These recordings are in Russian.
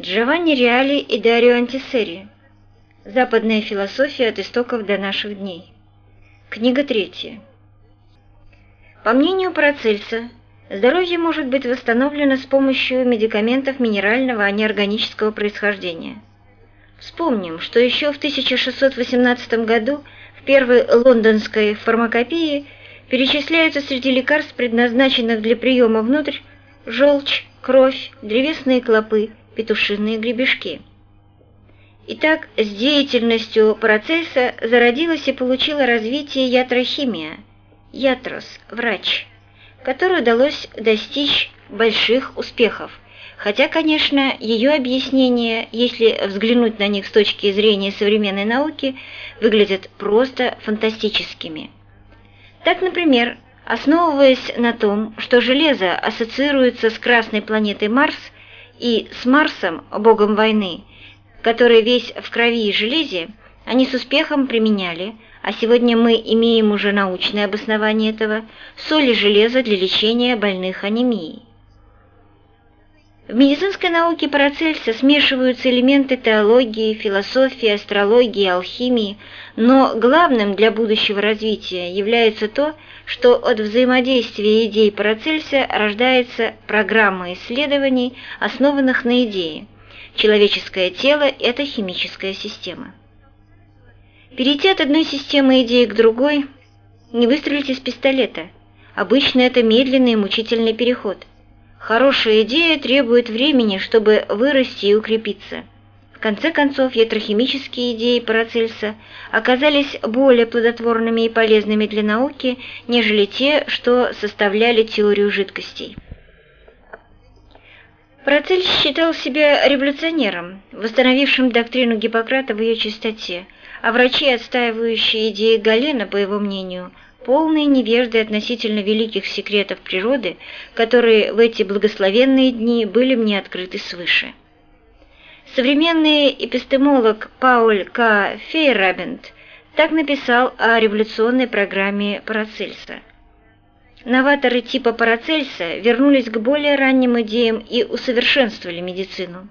Джованни Реали и Дарио Антисери. Западная философия от истоков до наших дней. Книга третья. По мнению Парацельса, здоровье может быть восстановлено с помощью медикаментов минерального, а не органического происхождения. Вспомним, что еще в 1618 году в первой лондонской фармакопее перечисляются среди лекарств, предназначенных для приема внутрь, желчь, кровь, древесные клопы, петушиные гребешки. Итак, с деятельностью процесса зародилась и получила развитие ятрохимия, ятрос, врач, которой удалось достичь больших успехов, хотя, конечно, ее объяснения, если взглянуть на них с точки зрения современной науки, выглядят просто фантастическими. Так, например, основываясь на том, что железо ассоциируется с красной планетой Марс – и с Марсом, богом войны, который весь в крови и железе, они с успехом применяли, а сегодня мы имеем уже научное обоснование этого, соли железа для лечения больных анемией. В медицинской науке Парацельса смешиваются элементы теологии, философии, астрологии, алхимии, но главным для будущего развития является то, что от взаимодействия идей Парацельса рождается программа исследований, основанных на идее. Человеческое тело – это химическая система. Перейти от одной системы идеи к другой – не выстрелить из пистолета. Обычно это медленный и мучительный переход. Хорошая идея требует времени, чтобы вырасти и укрепиться. В конце концов, ятрохимические идеи Парацельса оказались более плодотворными и полезными для науки, нежели те, что составляли теорию жидкостей. Парацельс считал себя революционером, восстановившим доктрину Гиппократа в ее чистоте, а врачи, отстаивающие идеи Галена, по его мнению, полные невежды относительно великих секретов природы, которые в эти благословенные дни были мне открыты свыше. Современный эпистемолог Пауль К. Фейрабент так написал о революционной программе Парацельса. Новаторы типа Парацельса вернулись к более ранним идеям и усовершенствовали медицину.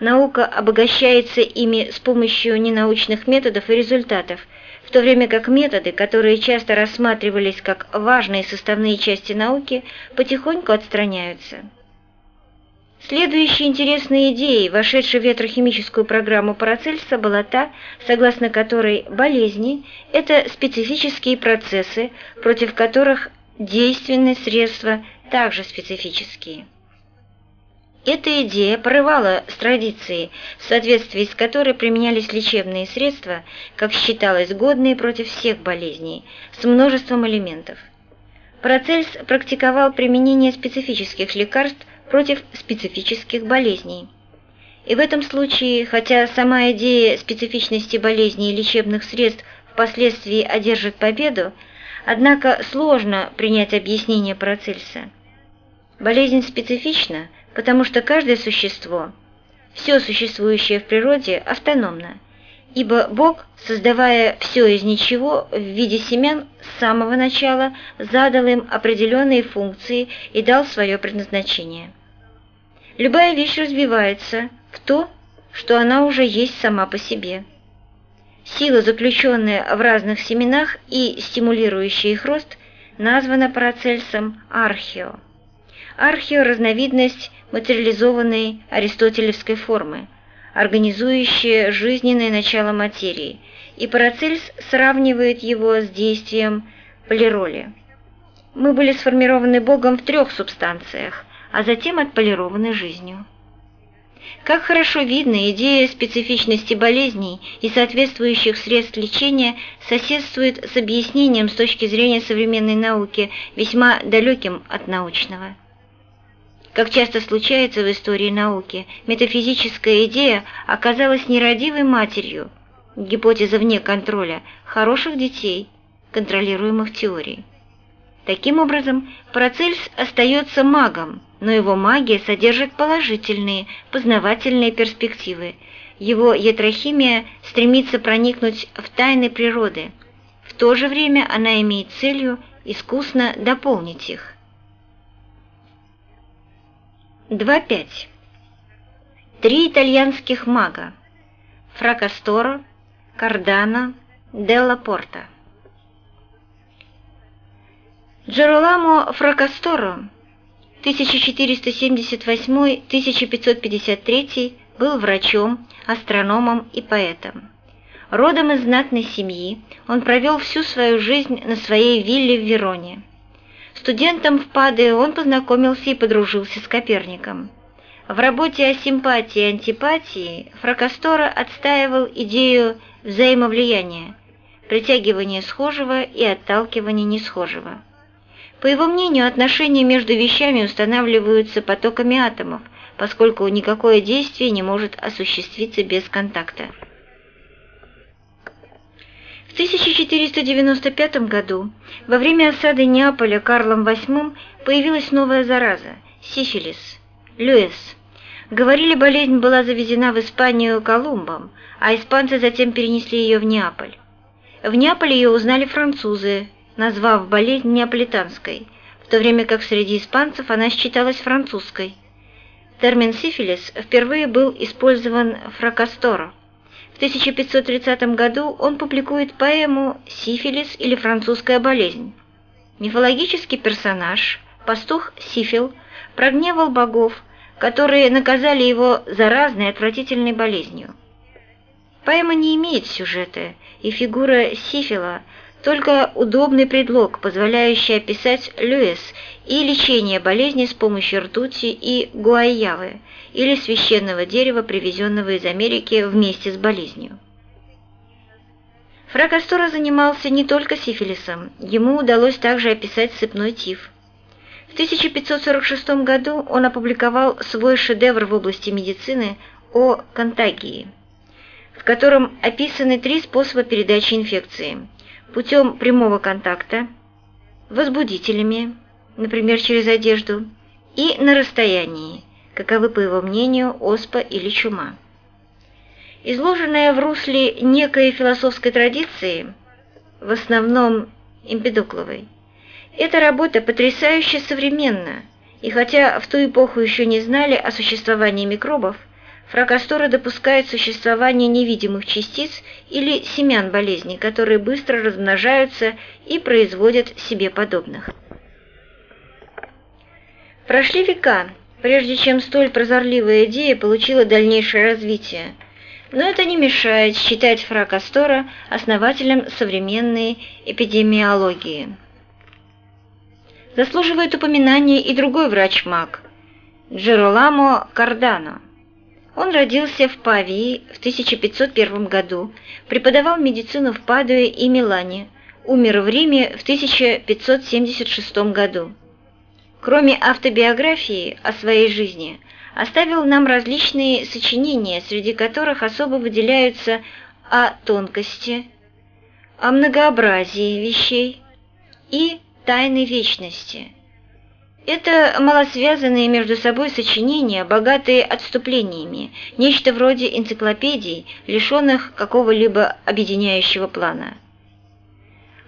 Наука обогащается ими с помощью ненаучных методов и результатов – в то время как методы, которые часто рассматривались как важные составные части науки, потихоньку отстраняются. Следующей интересной идеей, вошедшей в ветрохимическую программу Парацельса, была та, согласно которой болезни – это специфические процессы, против которых действенные средства также специфические. Эта идея порывала с традицией, в соответствии с которой применялись лечебные средства, как считалось, годные против всех болезней, с множеством элементов. Парацельс практиковал применение специфических лекарств против специфических болезней. И в этом случае, хотя сама идея специфичности болезней и лечебных средств впоследствии одержит победу, однако сложно принять объяснение Парацельса. Болезнь специфична – потому что каждое существо, все существующее в природе, автономно, ибо Бог, создавая все из ничего в виде семян, с самого начала задал им определенные функции и дал свое предназначение. Любая вещь развивается в то, что она уже есть сама по себе. Сила, заключенная в разных семенах и стимулирующая их рост, названа Парацельсом архио. Архио – разновидность материализованной аристотелевской формы, организующая жизненное начало материи, и Парацельс сравнивает его с действием полироли. Мы были сформированы Богом в трех субстанциях, а затем отполированы жизнью. Как хорошо видно, идея специфичности болезней и соответствующих средств лечения соседствует с объяснением с точки зрения современной науки, весьма далеким от научного. Как часто случается в истории науки, метафизическая идея оказалась нерадивой матерью, гипотеза вне контроля, хороших детей, контролируемых теорией. Таким образом, Парацельс остается магом, но его магия содержит положительные, познавательные перспективы. Его ятрохимия стремится проникнуть в тайны природы. В то же время она имеет целью искусно дополнить их. 2.5. три итальянских мага – Фракасторо, Кардано, Делла Порта. Джероламо Фракасторо 1478-1553 был врачом, астрономом и поэтом. Родом из знатной семьи, он провел всю свою жизнь на своей вилле в Вероне. Студентом в Паде он познакомился и подружился с Коперником. В работе о симпатии и антипатии Фракастора отстаивал идею взаимовлияния, притягивания схожего и отталкивания несхожего. По его мнению, отношения между вещами устанавливаются потоками атомов, поскольку никакое действие не может осуществиться без контакта. В 1495 году, во время осады Неаполя Карлом VIII, появилась новая зараза – сифилис, люэс. Говорили, болезнь была завезена в Испанию Колумбом, а испанцы затем перенесли ее в Неаполь. В Неаполе ее узнали французы, назвав болезнь неаполитанской, в то время как среди испанцев она считалась французской. Термин «сифилис» впервые был использован Фракасторо. В 1530 году он публикует поэму «Сифилис» или «Французская болезнь». Мифологический персонаж, пастух Сифил, прогневал богов, которые наказали его заразной отвратительной болезнью. Поэма не имеет сюжета, и фигура Сифила – только удобный предлог, позволяющий описать Льюис и лечение болезни с помощью ртути и гуайявы или священного дерева, привезенного из Америки вместе с болезнью. Фракастора занимался не только сифилисом, ему удалось также описать сыпной тиф. В 1546 году он опубликовал свой шедевр в области медицины о контагии, в котором описаны три способа передачи инфекции – путем прямого контакта, возбудителями, например, через одежду, и на расстоянии, каковы, по его мнению, оспа или чума. Изложенная в русле некой философской традиции, в основном Эмпедокловой, эта работа потрясающе современна, и хотя в ту эпоху еще не знали о существовании микробов, Фракастора допускает существование невидимых частиц или семян болезни, которые быстро размножаются и производят себе подобных. Прошли века, прежде чем столь прозорливая идея получила дальнейшее развитие, но это не мешает считать Фракастора основателем современной эпидемиологии. Заслуживает упоминания и другой врач-маг – Джероламо Кардано – он родился в Павии в 1501 году, преподавал медицину в Падуе и Милане, умер в Риме в 1576 году. Кроме автобиографии о своей жизни, оставил нам различные сочинения, среди которых особо выделяются о тонкости, о многообразии вещей и тайной вечности – это малосвязанные между собой сочинения, богатые отступлениями, нечто вроде энциклопедий, лишенных какого-либо объединяющего плана.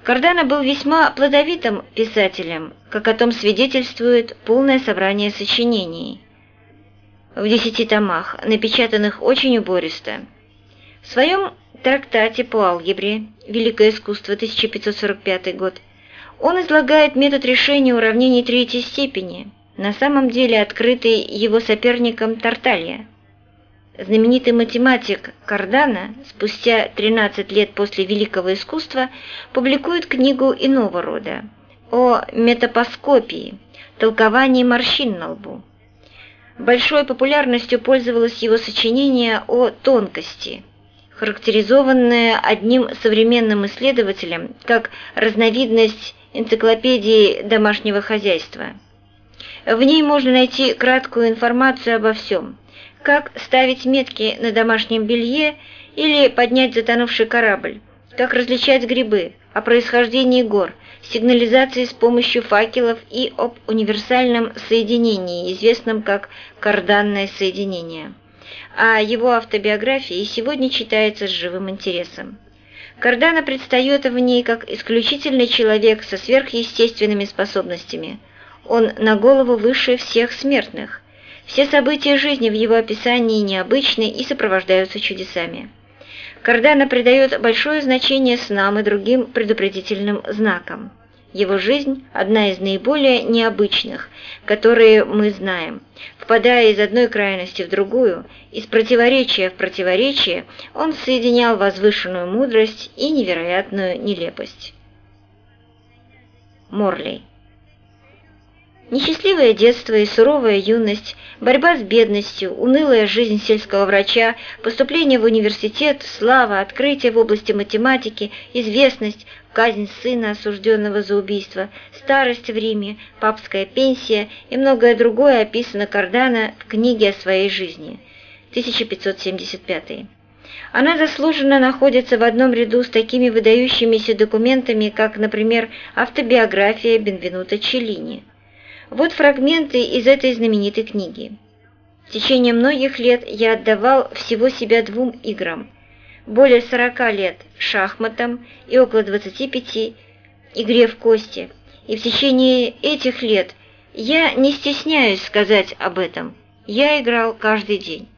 Кардано был весьма плодовитым писателем, как о том свидетельствует полное собрание сочинений в десяти томах, напечатанных очень убористо. В своем трактате по алгебре «Великое искусство» 1545 год он излагает метод решения уравнений третьей степени, на самом деле открытый его соперником Тарталья. Знаменитый математик Кардана спустя 13 лет после великого искусства публикует книгу иного рода о метапоскопии, толковании морщин на лбу. Большой популярностью пользовалось его сочинение о тонкости, характеризованное одним современным исследователем как разновидность энциклопедии домашнего хозяйства. В ней можно найти краткую информацию обо всем, как ставить метки на домашнем белье или поднять затонувший корабль, как различать грибы, о происхождении гор, сигнализации с помощью факелов и об универсальном соединении, известном как карданное соединение. А его автобиографии сегодня читается с живым интересом. Кардана предстает в ней как исключительный человек со сверхъестественными способностями. Он на голову выше всех смертных. Все события жизни в его описании необычны и сопровождаются чудесами. Кардана придает большое значение снам и другим предупредительным знакам. Его жизнь – одна из наиболее необычных, которые мы знаем. Впадая из одной крайности в другую, из противоречия в противоречие, он соединял возвышенную мудрость и невероятную нелепость. Морли Несчастливое детство и суровая юность, борьба с бедностью, унылая жизнь сельского врача, поступление в университет, слава, открытие в области математики, известность, казнь сына, осужденного за убийство, старость в Риме, папская пенсия и многое другое описано Кардана в книге о своей жизни, 1575. Она заслуженно находится в одном ряду с такими выдающимися документами, как, например, автобиография Бенвенута Челлини. Вот фрагменты из этой знаменитой книги. В течение многих лет я отдавал всего себя двум играм. Более 40 лет шахматам и около 25 игре в кости. И в течение этих лет я не стесняюсь сказать об этом. Я играл каждый день.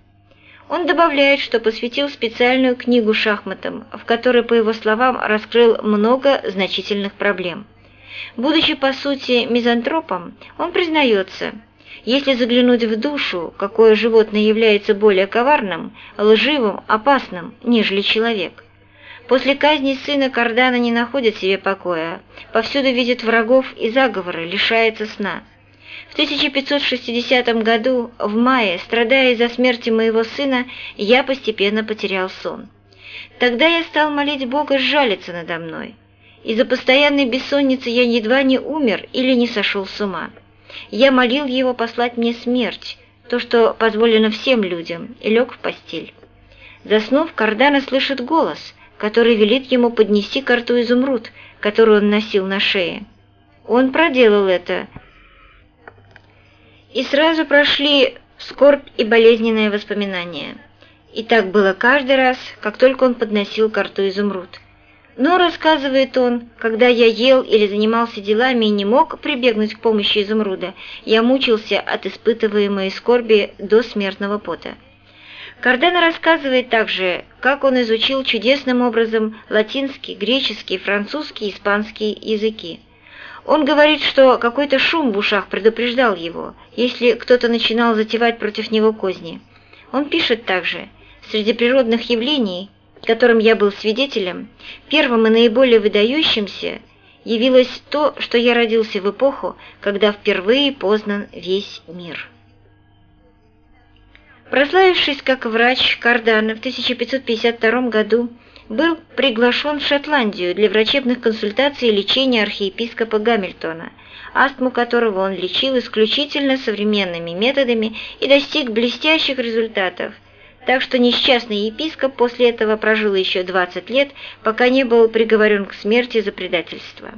Он добавляет, что посвятил специальную книгу шахматам, в которой, по его словам, раскрыл много значительных проблем. Будучи по сути мизантропом, он признается, если заглянуть в душу, какое животное является более коварным, лживым, опасным, нежели человек. После казни сына Кардана не находит себе покоя, повсюду видит врагов и заговоры, лишается сна. В 1560 году, в мае, страдая из-за смерти моего сына, я постепенно потерял сон. Тогда я стал молить Бога сжалиться надо мной. Из-за постоянной бессонницы я едва не умер или не сошел с ума. Я молил его послать мне смерть, то, что позволено всем людям, и лег в постель. Заснув, Кардана слышит голос, который велит ему поднести к рту изумруд, который он носил на шее. Он проделал это, и сразу прошли скорбь и болезненные воспоминания. И так было каждый раз, как только он подносил к рту изумруд – но, рассказывает он, когда я ел или занимался делами и не мог прибегнуть к помощи изумруда, я мучился от испытываемой скорби до смертного пота. Кардена рассказывает также, как он изучил чудесным образом латинский, греческий, французский, испанский языки. Он говорит, что какой-то шум в ушах предупреждал его, если кто-то начинал затевать против него козни. Он пишет также, среди природных явлений – которым я был свидетелем, первым и наиболее выдающимся явилось то, что я родился в эпоху, когда впервые познан весь мир. Прославившись как врач, Кардана в 1552 году был приглашен в Шотландию для врачебных консультаций и лечения архиепископа Гамильтона, астму которого он лечил исключительно современными методами и достиг блестящих результатов – так что несчастный епископ после этого прожил еще 20 лет, пока не был приговорен к смерти за предательство.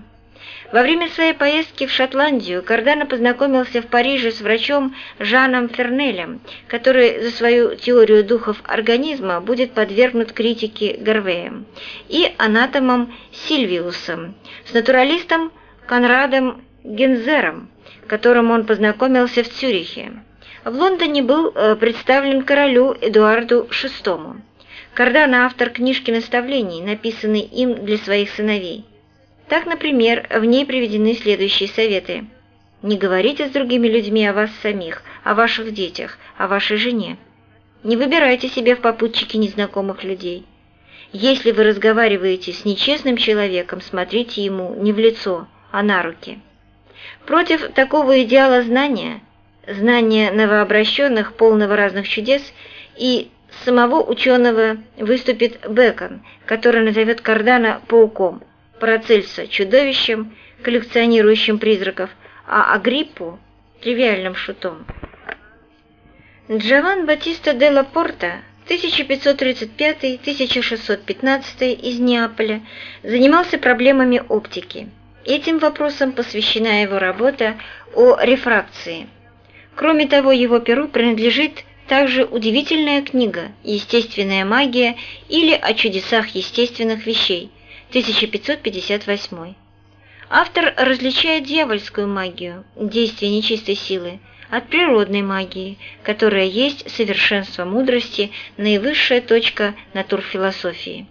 Во время своей поездки в Шотландию Кардано познакомился в Париже с врачом Жаном Фернелем, который за свою теорию духов организма будет подвергнут критике Гарвеем, и анатомом Сильвиусом, с натуралистом Конрадом Гензером, которым он познакомился в Цюрихе в Лондоне был э, представлен королю Эдуарду VI. Кардана – автор книжки наставлений, написанной им для своих сыновей. Так, например, в ней приведены следующие советы. Не говорите с другими людьми о вас самих, о ваших детях, о вашей жене. Не выбирайте себе в попутчики незнакомых людей. Если вы разговариваете с нечестным человеком, смотрите ему не в лицо, а на руки. Против такого идеала знания – знания новообращенных, полного разных чудес, и самого ученого выступит Бекон, который назовет Кардана пауком, Парацельса чудовищем, коллекционирующим призраков, а Агриппу – тривиальным шутом. Джован Батиста де ла Порта 1535-1615 из Неаполя занимался проблемами оптики. Этим вопросом посвящена его работа о рефракции – Кроме того, его перу принадлежит также удивительная книга «Естественная магия» или «О чудесах естественных вещей» 1558. Автор различает дьявольскую магию, действие нечистой силы, от природной магии, которая есть совершенство мудрости, наивысшая точка натурфилософии.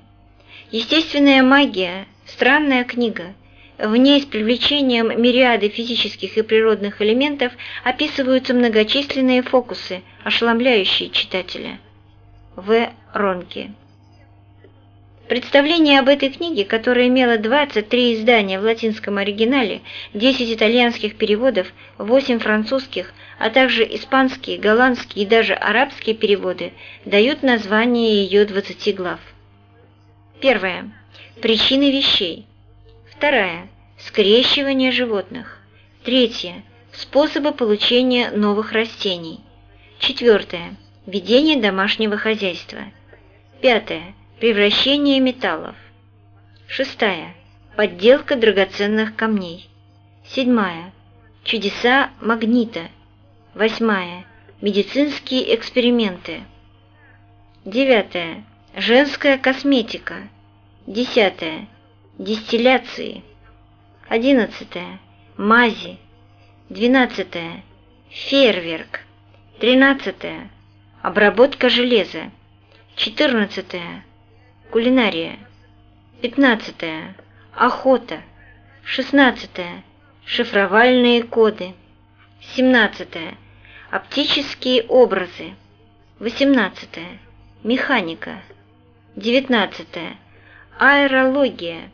Естественная магия – странная книга. В ней с привлечением мириады физических и природных элементов описываются многочисленные фокусы, ошеломляющие читателя. В. Ронки Представление об этой книге, которая имела 23 издания в латинском оригинале, 10 итальянских переводов, 8 французских, а также испанские, голландские и даже арабские переводы, дают название ее 20 глав. Первое. Причины вещей. Вторая. Скрещивание животных. Третье. Способы получения новых растений. Четвертое. Ведение домашнего хозяйства. Пятое Превращение металлов. Шестая. Подделка драгоценных камней. Седьмая. Чудеса магнита. Восьмая. Медицинские эксперименты. Девятая. Женская косметика. Десятая. Дистилляции. Одиннадцатая. Мази. Двенадцатая. Фейерверк. Тринадцатая. Обработка железа. Четырнадцатая. Кулинария. 15. Охота. 16. Шифровальные коды. 17. Оптические образы. 18. Механика. 19. Аэрология.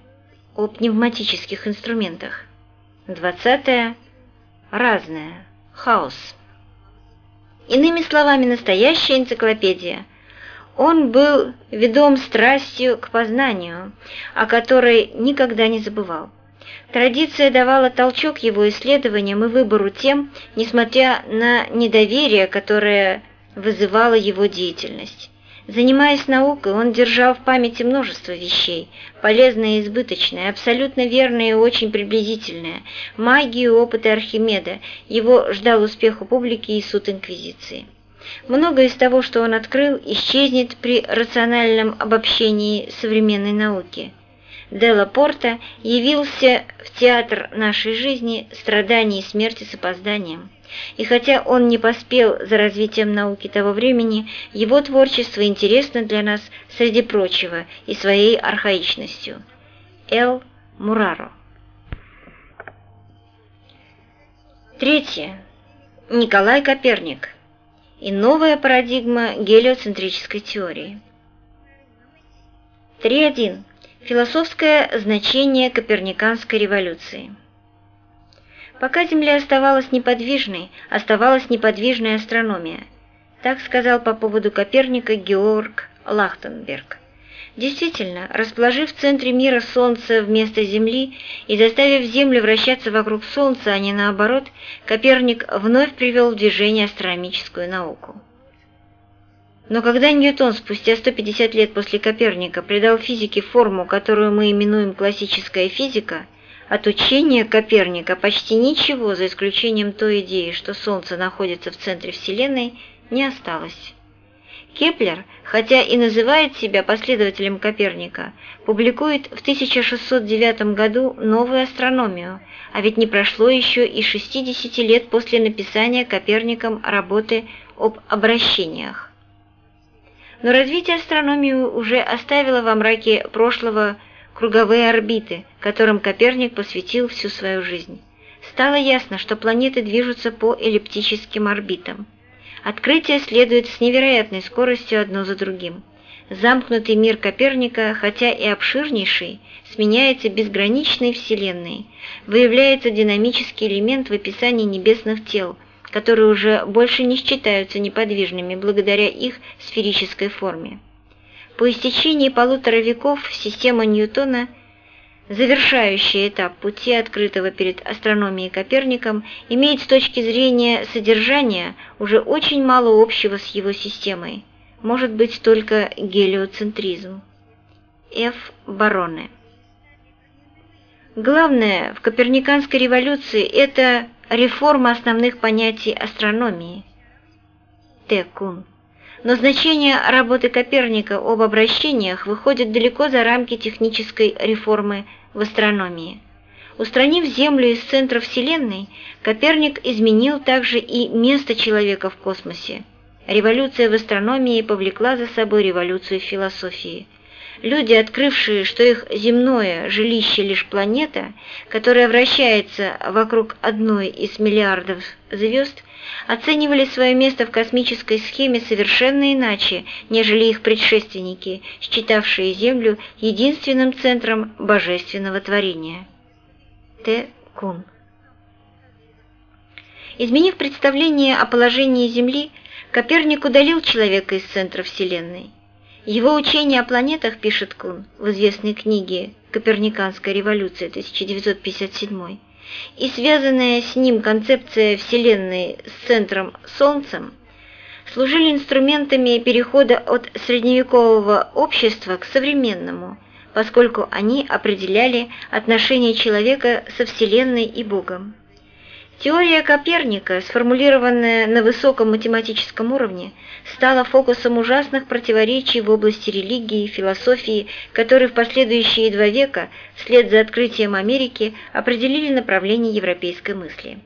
О пневматических инструментах. 20. Разное. Хаос. Иными словами, настоящая энциклопедия – он был ведом страстью к познанию, о которой никогда не забывал. Традиция давала толчок его исследованиям и выбору тем, несмотря на недоверие, которое вызывала его деятельность. Занимаясь наукой, он держал в памяти множество вещей, полезные и избыточные, абсолютно верные и очень приблизительные, магию и опыты Архимеда, его ждал успех у публики и суд Инквизиции. Многое из того, что он открыл, исчезнет при рациональном обобщении современной науки. Делла Порта явился в театр нашей жизни страданий и смерти с опозданием. И хотя он не поспел за развитием науки того времени, его творчество интересно для нас, среди прочего, и своей архаичностью. Эл Мураро Третье. Николай Коперник и новая парадигма гелиоцентрической теории. 3.1. Философское значение Коперниканской революции. Пока Земля оставалась неподвижной, оставалась неподвижная астрономия. Так сказал по поводу Коперника Георг Лахтенберг. Действительно, расположив в центре мира Солнце вместо Земли и заставив Землю вращаться вокруг Солнца, а не наоборот, Коперник вновь привел в движение астрономическую науку. Но когда Ньютон спустя 150 лет после Коперника придал физике форму, которую мы именуем классическая физика, от учения Коперника почти ничего, за исключением той идеи, что Солнце находится в центре Вселенной, не осталось. Кеплер, хотя и называет себя последователем Коперника, публикует в 1609 году новую астрономию, а ведь не прошло еще и 60 лет после написания Коперником работы об обращениях. Но развитие астрономии уже оставило во мраке прошлого круговые орбиты, которым Коперник посвятил всю свою жизнь. Стало ясно, что планеты движутся по эллиптическим орбитам. Открытия следуют с невероятной скоростью одно за другим. Замкнутый мир Коперника, хотя и обширнейший, сменяется безграничной Вселенной. Выявляется динамический элемент в описании небесных тел, которые уже больше не считаются неподвижными благодаря их сферической форме. По истечении полутора веков система Ньютона – Завершающий этап пути, открытого перед астрономией Коперником, имеет с точки зрения содержания уже очень мало общего с его системой, может быть только гелиоцентризм. Ф. Бароне Главное в Коперниканской революции – это реформа основных понятий астрономии. Т. Кун но значение работы Коперника об обращениях выходит далеко за рамки технической реформы в астрономии. Устранив Землю из центра Вселенной, Коперник изменил также и место человека в космосе. Революция в астрономии повлекла за собой революцию в философии. Люди, открывшие, что их земное жилище лишь планета, которая вращается вокруг одной из миллиардов звезд, оценивали свое место в космической схеме совершенно иначе, нежели их предшественники, считавшие Землю единственным центром божественного творения. Т. Кун. Изменив представление о положении Земли, Коперник удалил человека из центра Вселенной. Его учение о планетах, пишет Кун в известной книге «Коперниканская революция» 1957, и связанная с ним концепция Вселенной с центром Солнцем, служили инструментами перехода от средневекового общества к современному, поскольку они определяли отношение человека со Вселенной и Богом. Теория Коперника, сформулированная на высоком математическом уровне, стала фокусом ужасных противоречий в области религии и философии, которые в последующие два века, вслед за открытием Америки, определили направление европейской мысли.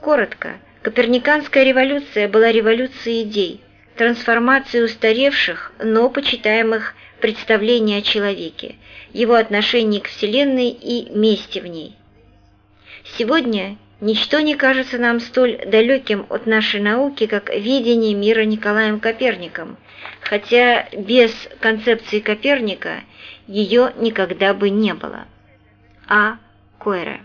Коротко, Коперниканская революция была революцией идей, трансформацией устаревших, но почитаемых представление о человеке, его отношении к Вселенной и месте в ней. Сегодня ничто не кажется нам столь далеким от нашей науки, как видение мира Николаем Коперником, хотя без концепции Коперника ее никогда бы не было. А. Койре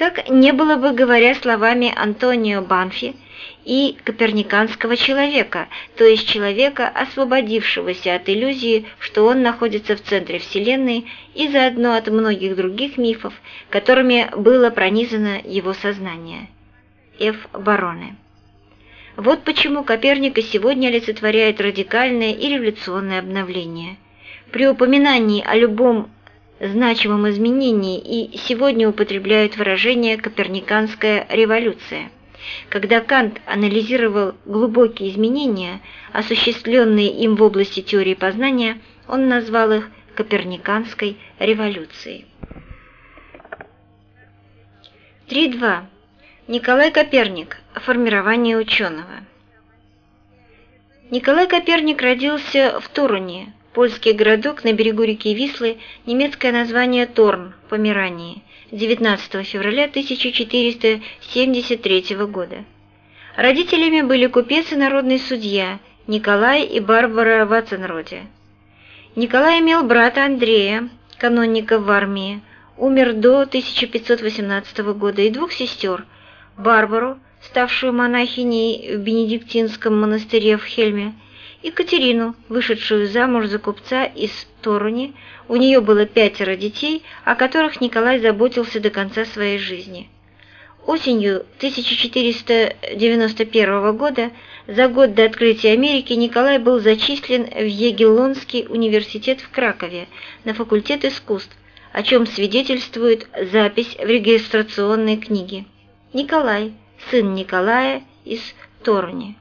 как не было бы, говоря словами Антонио Банфи, и коперниканского человека, то есть человека, освободившегося от иллюзии, что он находится в центре Вселенной и заодно от многих других мифов, которыми было пронизано его сознание. Ф. Бароне. Вот почему Коперника сегодня олицетворяет радикальное и революционное обновление. При упоминании о любом значимом изменении и сегодня употребляют выражение «коперниканская революция». Когда Кант анализировал глубокие изменения, осуществленные им в области теории познания, он назвал их Коперниканской революцией. 3.2. Николай Коперник. Формирование ученого. Николай Коперник родился в Туруне, Польский городок на берегу реки Вислы, немецкое название Торн, Померании, 19 февраля 1473 года. Родителями были купец и народный судья Николай и Барбара Ватценроде. Николай имел брата Андрея, канонника в армии, умер до 1518 года, и двух сестер – Барбару, ставшую монахиней в Бенедиктинском монастыре в Хельме, Екатерину, вышедшую замуж за купца из Торуни, у нее было пятеро детей, о которых Николай заботился до конца своей жизни. Осенью 1491 года, за год до открытия Америки, Николай был зачислен в Егелонский университет в Кракове на факультет искусств, о чем свидетельствует запись в регистрационной книге. Николай, сын Николая из Торуни.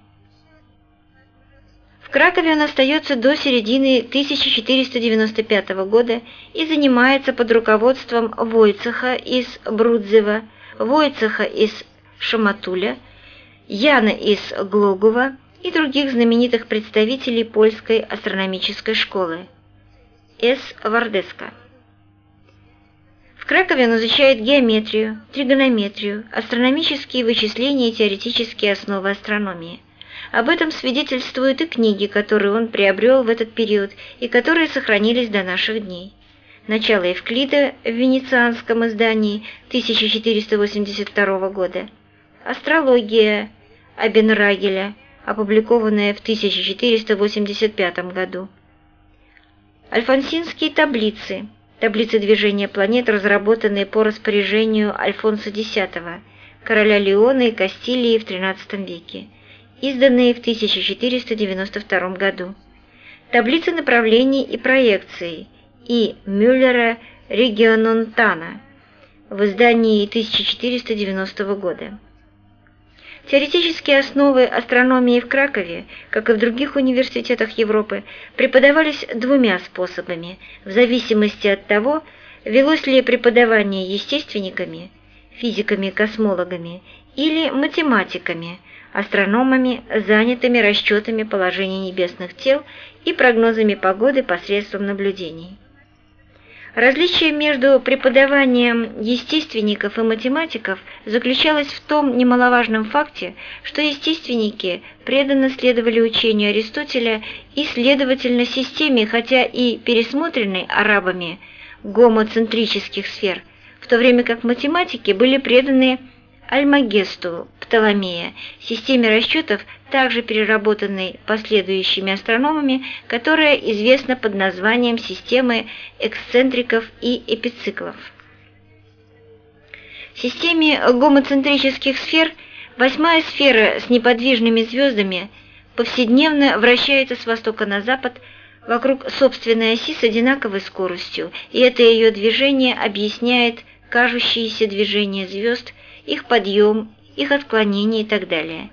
В Кракове он остается до середины 1495 года и занимается под руководством Войцеха из Брудзева, Войцеха из Шаматуля, Яна из Глогова и других знаменитых представителей польской астрономической школы. С. Вардеска. В Кракове он изучает геометрию, тригонометрию, астрономические вычисления и теоретические основы астрономии. Об этом свидетельствуют и книги, которые он приобрел в этот период и которые сохранились до наших дней. Начало Евклида в венецианском издании 1482 года. Астрология Абенрагеля, опубликованная в 1485 году. Альфонсинские таблицы, таблицы движения планет, разработанные по распоряжению Альфонса X, короля Леона и Кастилии в XIII веке изданные в 1492 году, таблицы направлений и проекций и. Мюллера Региононтана в издании 1490 года. Теоретические основы астрономии в Кракове, как и в других университетах Европы, преподавались двумя способами, в зависимости от того, велось ли преподавание естественниками, физиками-космологами или математиками, астрономами, занятыми расчетами положения небесных тел и прогнозами погоды посредством наблюдений. Различие между преподаванием естественников и математиков заключалось в том немаловажном факте, что естественники преданно следовали учению Аристотеля и, следовательно, системе, хотя и пересмотренной арабами, гомоцентрических сфер, в то время как математики были преданы Альмагесту Птоломея, системе расчетов, также переработанной последующими астрономами, которая известна под названием системы эксцентриков и эпициклов. В системе гомоцентрических сфер восьмая сфера с неподвижными звездами повседневно вращается с востока на запад вокруг собственной оси с одинаковой скоростью, и это ее движение объясняет кажущиеся движения звезд – их подъем, их отклонение и так далее.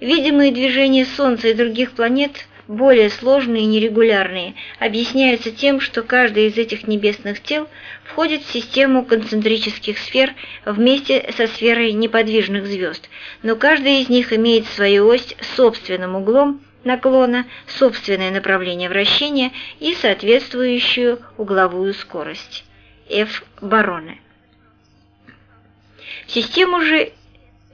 Видимые движения Солнца и других планет, более сложные и нерегулярные, объясняются тем, что каждая из этих небесных тел входит в систему концентрических сфер вместе со сферой неподвижных звезд, но каждая из них имеет свою ось с собственным углом наклона, собственное направление вращения и соответствующую угловую скорость. F. Бароне. Систему же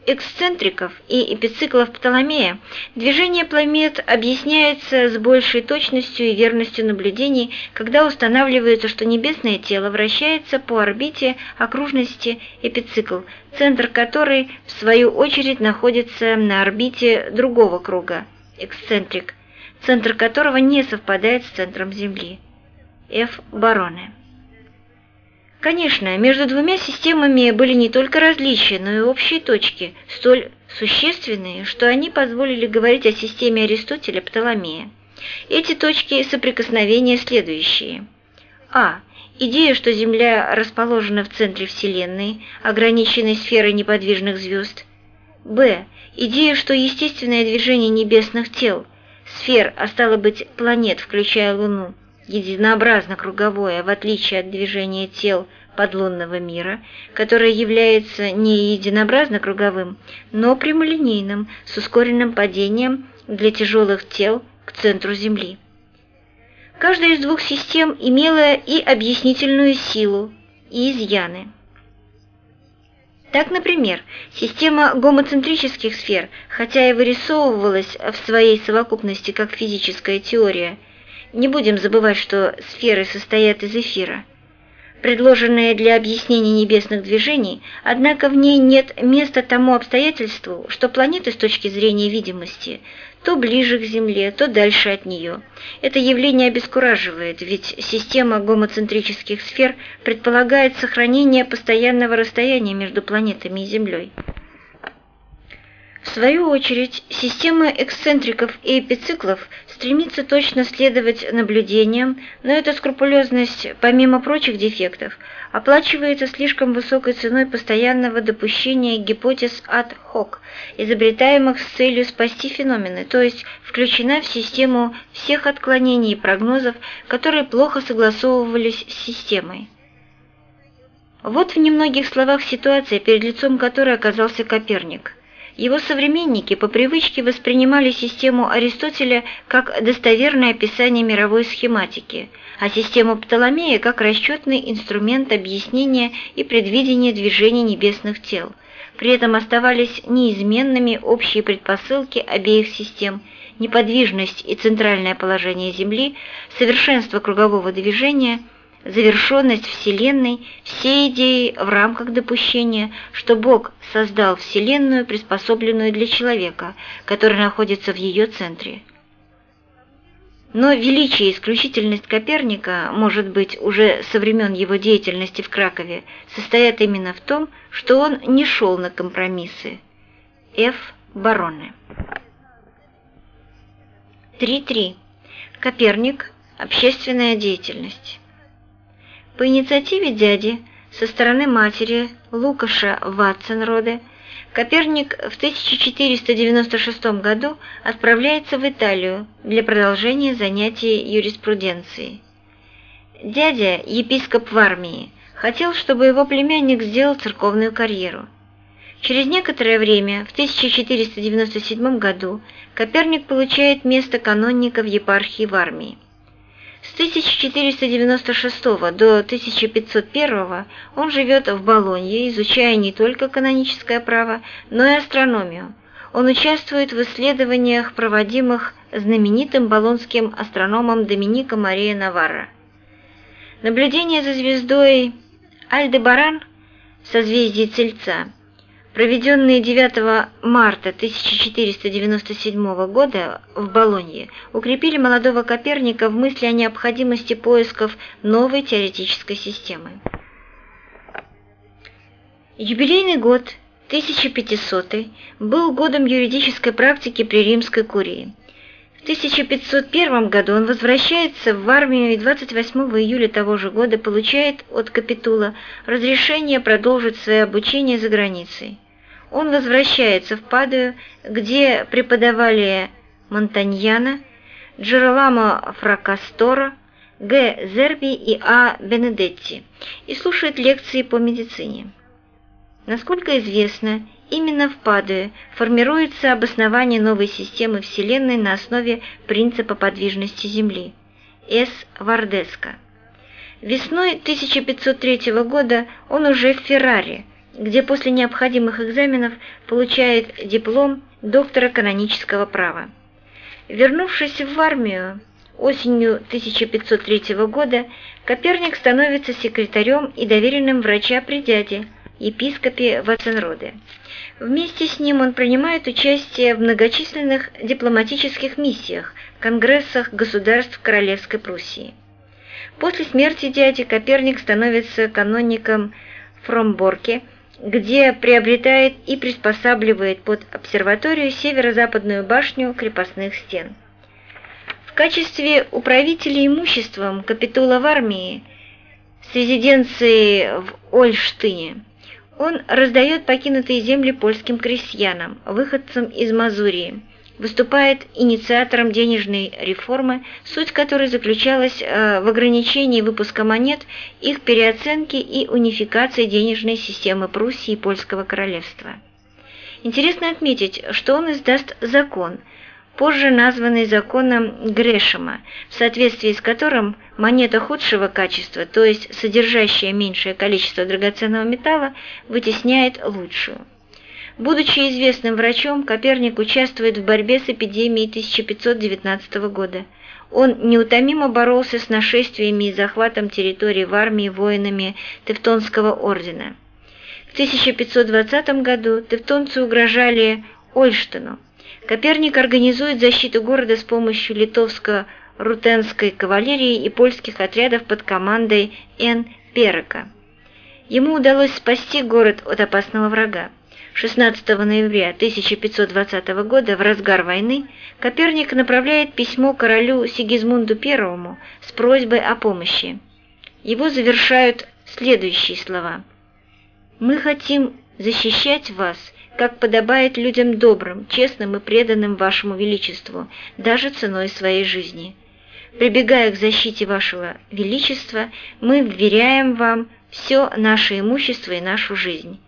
эксцентриков и эпициклов Птоломея движение планет объясняется с большей точностью и верностью наблюдений, когда устанавливается, что небесное тело вращается по орбите окружности эпицикл, центр которой, в свою очередь, находится на орбите другого круга, эксцентрик, центр которого не совпадает с центром Земли. F. Бароне. Конечно, между двумя системами были не только различия, но и общие точки, столь существенные, что они позволили говорить о системе Аристотеля Птоломея. Эти точки соприкосновения следующие. А. Идея, что Земля расположена в центре Вселенной, ограниченной сферой неподвижных звезд. Б. Идея, что естественное движение небесных тел, сфер, а стало быть планет, включая Луну, единообразно круговое, в отличие от движения тел подлунного мира, которое является не единообразно круговым, но прямолинейным, с ускоренным падением для тяжелых тел к центру Земли. Каждая из двух систем имела и объяснительную силу, и изъяны. Так, например, система гомоцентрических сфер, хотя и вырисовывалась в своей совокупности как физическая теория – не будем забывать, что сферы состоят из эфира. Предложенная для объяснения небесных движений, однако в ней нет места тому обстоятельству, что планеты с точки зрения видимости то ближе к Земле, то дальше от нее. Это явление обескураживает, ведь система гомоцентрических сфер предполагает сохранение постоянного расстояния между планетами и Землей. В свою очередь, система эксцентриков и эпициклов стремится точно следовать наблюдениям, но эта скрупулезность, помимо прочих дефектов, оплачивается слишком высокой ценой постоянного допущения гипотез ad hoc, изобретаемых с целью спасти феномены, то есть включена в систему всех отклонений и прогнозов, которые плохо согласовывались с системой. Вот в немногих словах ситуация, перед лицом которой оказался Коперник – его современники по привычке воспринимали систему Аристотеля как достоверное описание мировой схематики, а систему Птоломея как расчетный инструмент объяснения и предвидения движений небесных тел. При этом оставались неизменными общие предпосылки обеих систем – неподвижность и центральное положение Земли, совершенство кругового движения – завершенность Вселенной, все идеи в рамках допущения, что Бог создал Вселенную, приспособленную для человека, который находится в ее центре. Но величие и исключительность Коперника, может быть, уже со времен его деятельности в Кракове, состоят именно в том, что он не шел на компромиссы. Ф. Бароне. 3.3. Коперник. Общественная деятельность. По инициативе дяди со стороны матери Лукаша Ватсенроде Коперник в 1496 году отправляется в Италию для продолжения занятий юриспруденцией. Дядя, епископ в армии, хотел, чтобы его племянник сделал церковную карьеру. Через некоторое время, в 1497 году, Коперник получает место канонника в епархии в армии. С 1496 до 1501 он живет в Болонье, изучая не только каноническое право, но и астрономию. Он участвует в исследованиях, проводимых знаменитым болонским астрономом Доминико Мария Наварро. Наблюдение за звездой Альдебаран, созвездие Цельца, проведенные 9 марта 1497 года в Болонье, укрепили молодого Коперника в мысли о необходимости поисков новой теоретической системы. Юбилейный год 1500 был годом юридической практики при римской курии. В 1501 году он возвращается в армию и 28 июля того же года получает от Капитула разрешение продолжить свое обучение за границей. Он возвращается в Падую, где преподавали Монтаньяна, Джероламо Фракастора, Г. Зерби и А. Бенедетти, и слушает лекции по медицине. Насколько известно, именно в Падуе формируется обоснование новой системы Вселенной на основе принципа подвижности Земли – С. Вардеска. Весной 1503 года он уже в Феррари, где после необходимых экзаменов получает диплом доктора канонического права. Вернувшись в армию, осенью 1503 года Коперник становится секретарем и доверенным врача при дяде – епископе Ваценроде. Вместе с ним он принимает участие в многочисленных дипломатических миссиях, конгрессах государств Королевской Пруссии. После смерти дяди Коперник становится каноником Фромборке, где приобретает и приспосабливает под обсерваторию северо-западную башню крепостных стен. В качестве управителя имуществом капитула в армии с резиденцией в Ольштыне он раздает покинутые земли польским крестьянам, выходцам из Мазурии, выступает инициатором денежной реформы, суть которой заключалась э, в ограничении выпуска монет, их переоценки и унификации денежной системы Пруссии и Польского королевства. Интересно отметить, что он издаст закон – позже названный законом Грешема, в соответствии с которым монета худшего качества, то есть содержащая меньшее количество драгоценного металла, вытесняет лучшую. Будучи известным врачом, Коперник участвует в борьбе с эпидемией 1519 года. Он неутомимо боролся с нашествиями и захватом территорий в армии воинами Тевтонского ордена. В 1520 году тевтонцы угрожали Ольштену, Коперник организует защиту города с помощью литовско-рутенской кавалерии и польских отрядов под командой Н. Перека. Ему удалось спасти город от опасного врага. 16 ноября 1520 года, в разгар войны, Коперник направляет письмо королю Сигизмунду I с просьбой о помощи. Его завершают следующие слова. «Мы хотим защищать вас как подобает людям добрым, честным и преданным вашему величеству, даже ценой своей жизни. Прибегая к защите вашего величества, мы вверяем вам все наше имущество и нашу жизнь.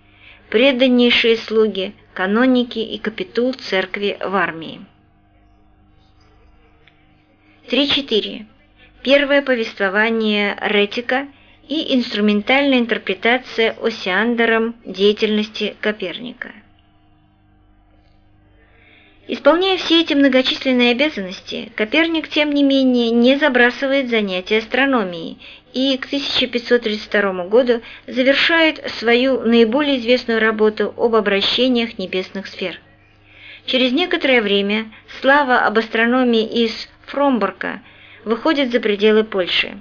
Преданнейшие слуги, каноники и капитул церкви в армии. 3.4. Первое повествование Ретика и инструментальная интерпретация Осиандером деятельности Коперника. Исполняя все эти многочисленные обязанности, Коперник, тем не менее, не забрасывает занятия астрономией и к 1532 году завершает свою наиболее известную работу об обращениях небесных сфер. Через некоторое время слава об астрономии из Фромборка выходит за пределы Польши.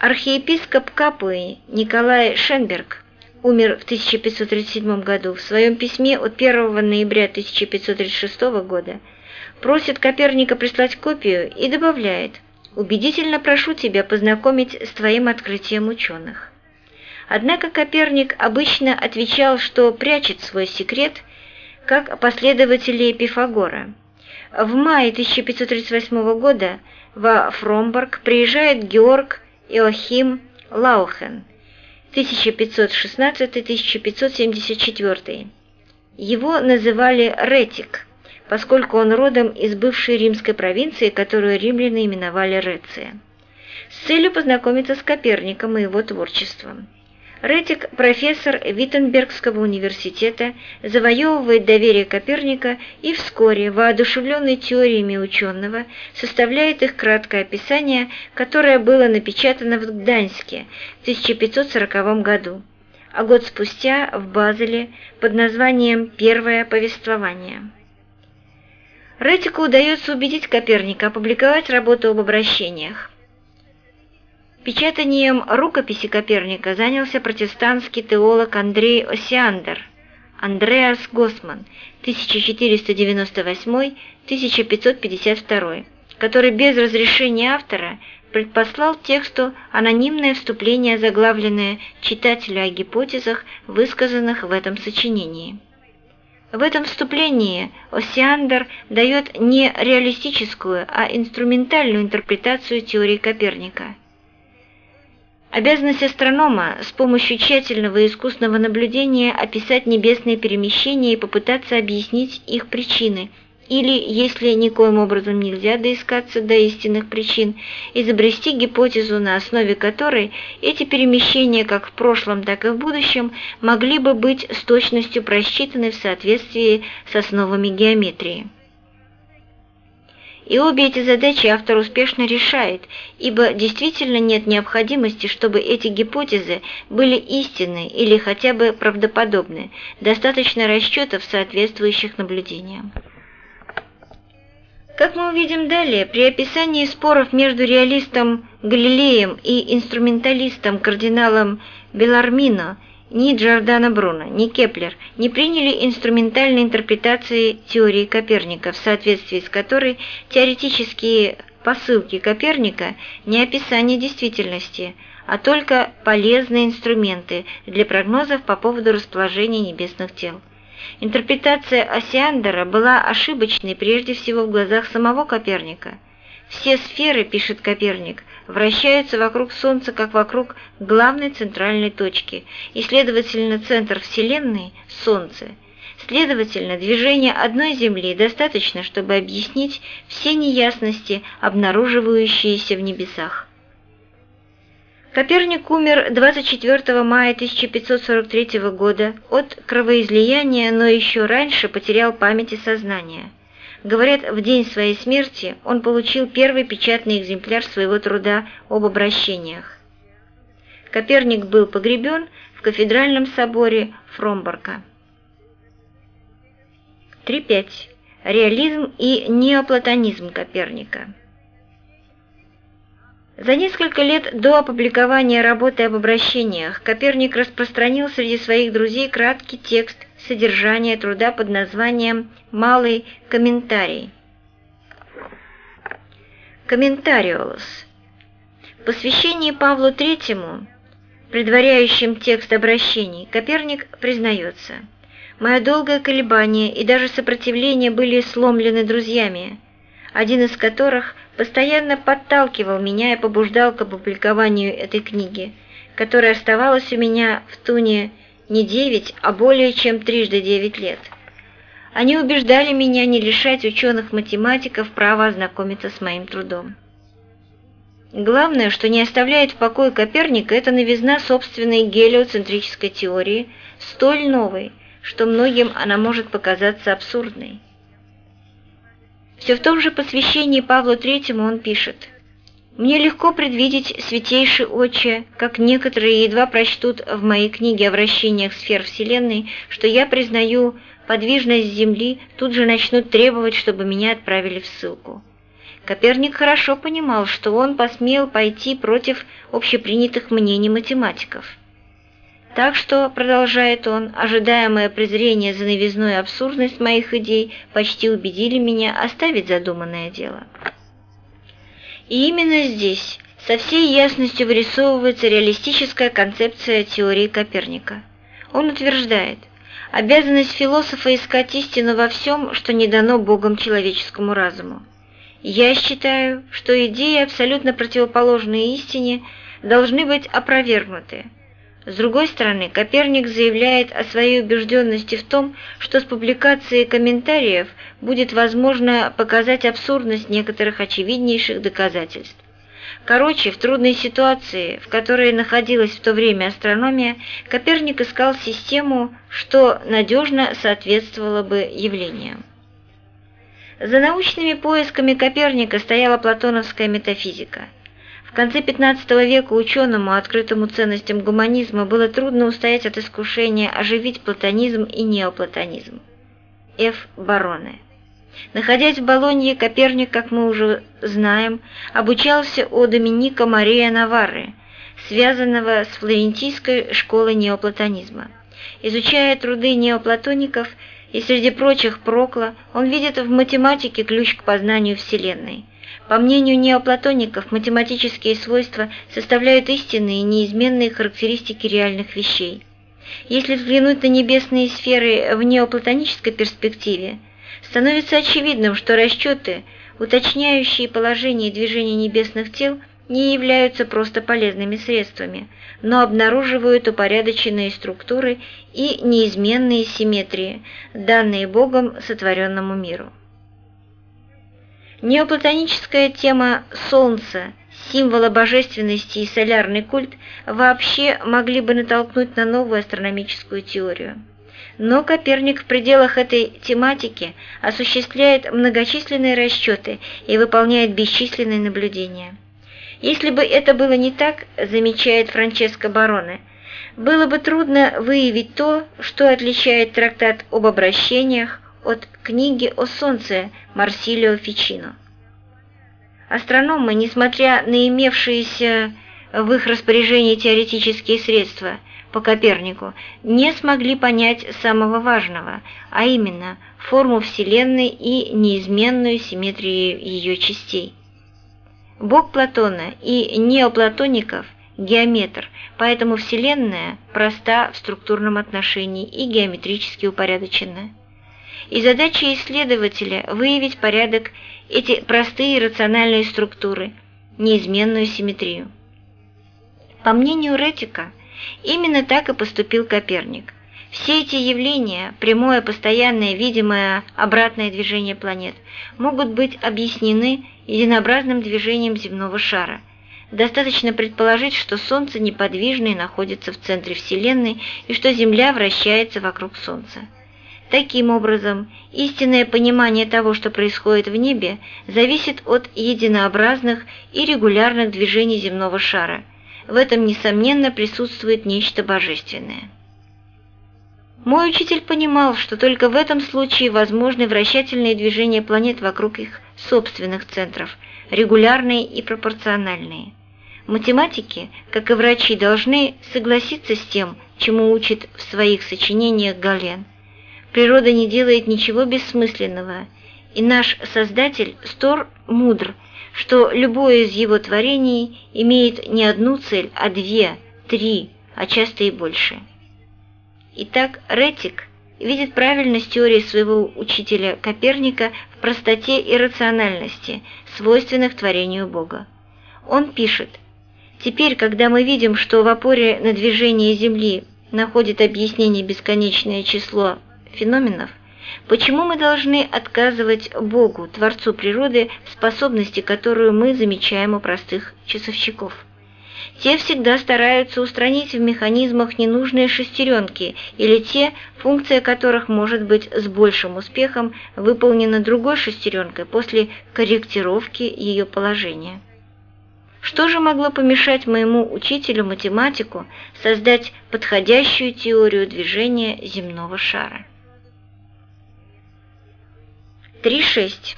Архиепископ Капуи Николай Шенберг умер в 1537 году, в своем письме от 1 ноября 1536 года просит Коперника прислать копию и добавляет «Убедительно прошу тебя познакомить с твоим открытием ученых». Однако Коперник обычно отвечал, что прячет свой секрет, как последователи Пифагора. В мае 1538 года во Фромборг приезжает Георг Иохим Лаухен – 1516-1574. Его называли Ретик, поскольку он родом из бывшей римской провинции, которую римляне именовали Реция, с целью познакомиться с Коперником и его творчеством. Ретик, профессор Виттенбергского университета, завоевывает доверие Коперника и вскоре, воодушевленный теориями ученого, составляет их краткое описание, которое было напечатано в Гданьске в 1540 году, а год спустя в Базеле под названием «Первое повествование». Ретику удается убедить Коперника опубликовать работу об обращениях. Печатанием рукописи Коперника занялся протестантский теолог Андрей Осиандер, Андреас Госман, 1498-1552, который без разрешения автора предпослал тексту анонимное вступление, заглавленное «Читателю о гипотезах, высказанных в этом сочинении». В этом вступлении Осиандер дает не реалистическую, а инструментальную интерпретацию теории Коперника – Обязанность астронома с помощью тщательного и искусного наблюдения описать небесные перемещения и попытаться объяснить их причины, или, если никоим образом нельзя доискаться до истинных причин, изобрести гипотезу, на основе которой эти перемещения как в прошлом, так и в будущем могли бы быть с точностью просчитаны в соответствии с основами геометрии. И обе эти задачи автор успешно решает, ибо действительно нет необходимости, чтобы эти гипотезы были истинны или хотя бы правдоподобны, достаточно расчетов, соответствующих наблюдениям. Как мы увидим далее, при описании споров между реалистом Галилеем и инструменталистом кардиналом Белармино ни Джордано Бруно, ни Кеплер не приняли инструментальной интерпретации теории Коперника, в соответствии с которой теоретические посылки Коперника не описание действительности, а только полезные инструменты для прогнозов по поводу расположения небесных тел. Интерпретация Осиандера была ошибочной прежде всего в глазах самого Коперника. Все сферы, пишет Коперник, вращаются вокруг Солнца как вокруг главной центральной точки, и, следовательно, центр Вселенной – Солнце. Следовательно, движение одной Земли достаточно, чтобы объяснить все неясности, обнаруживающиеся в небесах. Коперник умер 24 мая 1543 года от кровоизлияния, но еще раньше потерял память и сознание. Говорят, в день своей смерти он получил первый печатный экземпляр своего труда об обращениях. Коперник был погребен в кафедральном соборе Фромборга. 3.5. Реализм и неоплатонизм Коперника. За несколько лет до опубликования работы об обращениях Коперник распространил среди своих друзей краткий текст содержание труда под названием «Малый комментарий». Комментариолос. В посвящении Павлу Третьему, предваряющим текст обращений, Коперник признается «Мое долгое колебание и даже сопротивление были сломлены друзьями, один из которых постоянно подталкивал меня и побуждал к опубликованию этой книги, которая оставалась у меня в туне не девять, а более чем трижды девять лет. Они убеждали меня не лишать ученых-математиков права ознакомиться с моим трудом. Главное, что не оставляет в покое Коперника, это новизна собственной гелиоцентрической теории, столь новой, что многим она может показаться абсурдной. Все в том же посвящении Павлу Третьему он пишет – мне легко предвидеть, святейший отче, как некоторые едва прочтут в моей книге о вращениях сфер Вселенной, что я признаю подвижность Земли, тут же начнут требовать, чтобы меня отправили в ссылку. Коперник хорошо понимал, что он посмел пойти против общепринятых мнений математиков. Так что, продолжает он, ожидаемое презрение за новизну и абсурдность моих идей почти убедили меня оставить задуманное дело. И именно здесь со всей ясностью вырисовывается реалистическая концепция теории Коперника. Он утверждает, обязанность философа искать истину во всем, что не дано Богом человеческому разуму. Я считаю, что идеи, абсолютно противоположные истине, должны быть опровергнуты. С другой стороны, Коперник заявляет о своей убежденности в том, что с публикацией комментариев будет возможно показать абсурдность некоторых очевиднейших доказательств. Короче, в трудной ситуации, в которой находилась в то время астрономия, Коперник искал систему, что надежно соответствовало бы явлениям. За научными поисками Коперника стояла платоновская метафизика – в конце XV века ученому, открытому ценностям гуманизма, было трудно устоять от искушения оживить платонизм и неоплатонизм. Ф. Бароне. Находясь в Болонье, Коперник, как мы уже знаем, обучался у Доминика Мария Наварры, связанного с флорентийской школой неоплатонизма. Изучая труды неоплатоников и среди прочих Прокла, он видит в математике ключ к познанию Вселенной – по мнению неоплатоников, математические свойства составляют истинные и неизменные характеристики реальных вещей. Если взглянуть на небесные сферы в неоплатонической перспективе, становится очевидным, что расчеты, уточняющие положение и движение небесных тел, не являются просто полезными средствами, но обнаруживают упорядоченные структуры и неизменные симметрии, данные Богом сотворенному миру. Неоплатоническая тема Солнца, символа божественности и солярный культ вообще могли бы натолкнуть на новую астрономическую теорию. Но Коперник в пределах этой тематики осуществляет многочисленные расчеты и выполняет бесчисленные наблюдения. Если бы это было не так, замечает Франческо Бароне, было бы трудно выявить то, что отличает трактат об обращениях от книги о Солнце Марсилио Фичино. Астрономы, несмотря на имевшиеся в их распоряжении теоретические средства по Копернику, не смогли понять самого важного, а именно форму Вселенной и неизменную симметрию ее частей. Бог Платона и неоплатоников – геометр, поэтому Вселенная проста в структурном отношении и геометрически упорядочена и задача исследователя – выявить порядок, эти простые рациональные структуры, неизменную симметрию. По мнению Ретика, именно так и поступил Коперник. Все эти явления, прямое, постоянное, видимое обратное движение планет, могут быть объяснены единообразным движением земного шара. Достаточно предположить, что Солнце неподвижно и находится в центре Вселенной, и что Земля вращается вокруг Солнца. Таким образом, истинное понимание того, что происходит в небе, зависит от единообразных и регулярных движений земного шара. В этом, несомненно, присутствует нечто божественное. Мой учитель понимал, что только в этом случае возможны вращательные движения планет вокруг их собственных центров, регулярные и пропорциональные. Математики, как и врачи, должны согласиться с тем, чему учит в своих сочинениях Гален – Природа не делает ничего бессмысленного, и наш Создатель стор мудр, что любое из его творений имеет не одну цель, а две, три, а часто и больше. Итак, Ретик видит правильность теории своего учителя Коперника в простоте и рациональности, свойственных творению Бога. Он пишет, «Теперь, когда мы видим, что в опоре на движение Земли находит объяснение бесконечное число феноменов, почему мы должны отказывать Богу, Творцу природы, способности, которую мы замечаем у простых часовщиков? Те всегда стараются устранить в механизмах ненужные шестеренки или те, функция которых может быть с большим успехом выполнена другой шестеренкой после корректировки ее положения. Что же могло помешать моему учителю-математику создать подходящую теорию движения земного шара? 3.6.